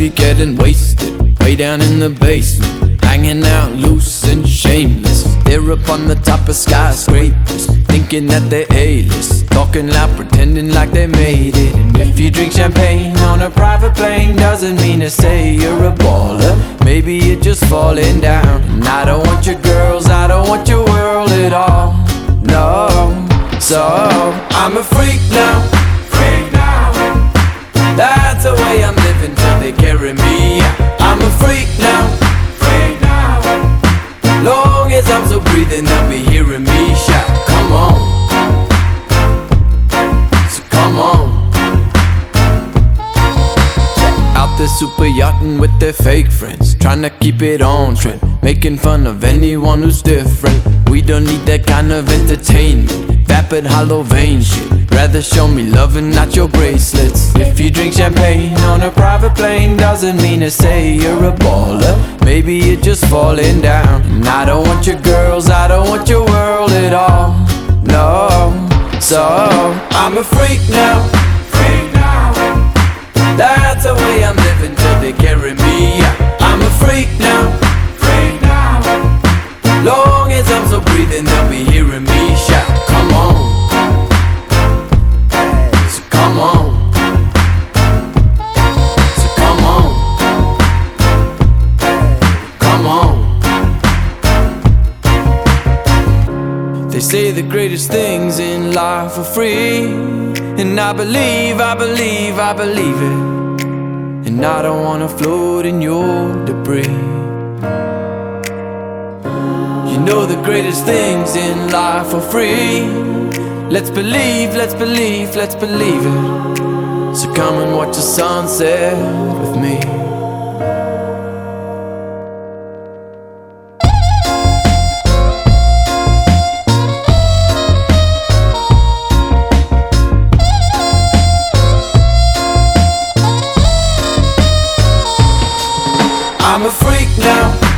movie getting wasted, way down in the basement, hanging out loose and shameless. They're up on the top of skyscrapers, thinking that they're A-list, talking loud, pretending like they made it. And if you drink champagne on a private plane, doesn't mean to say you're a baller. Maybe you're just falling down. And I don't want your girls, I don't want your world at all. No, so I'm a freak now. They'll be hearing me shout. Come on. So come on. Out there super yachting with their fake friends, trying to keep it on trend, making fun of anyone who's different. We don't need that kind of entertainment, vapid hollow vain shit. Rather show me love and not your bracelets. If you drink champagne on a private plane, doesn't mean to say you're a baller. Maybe you're just falling down. And I don't want your girls, I don't want your world at all. No, so I'm a freak now. Freak now. That's the way I'm living till they carry me. out I'm a freak now. They say the greatest things in life are free. And I believe, I believe, I believe it. And I don't wanna float in your debris. You know the greatest things in life are free. Let's believe, let's believe, let's believe it. So come and watch the sunset with me. I'm a freak now.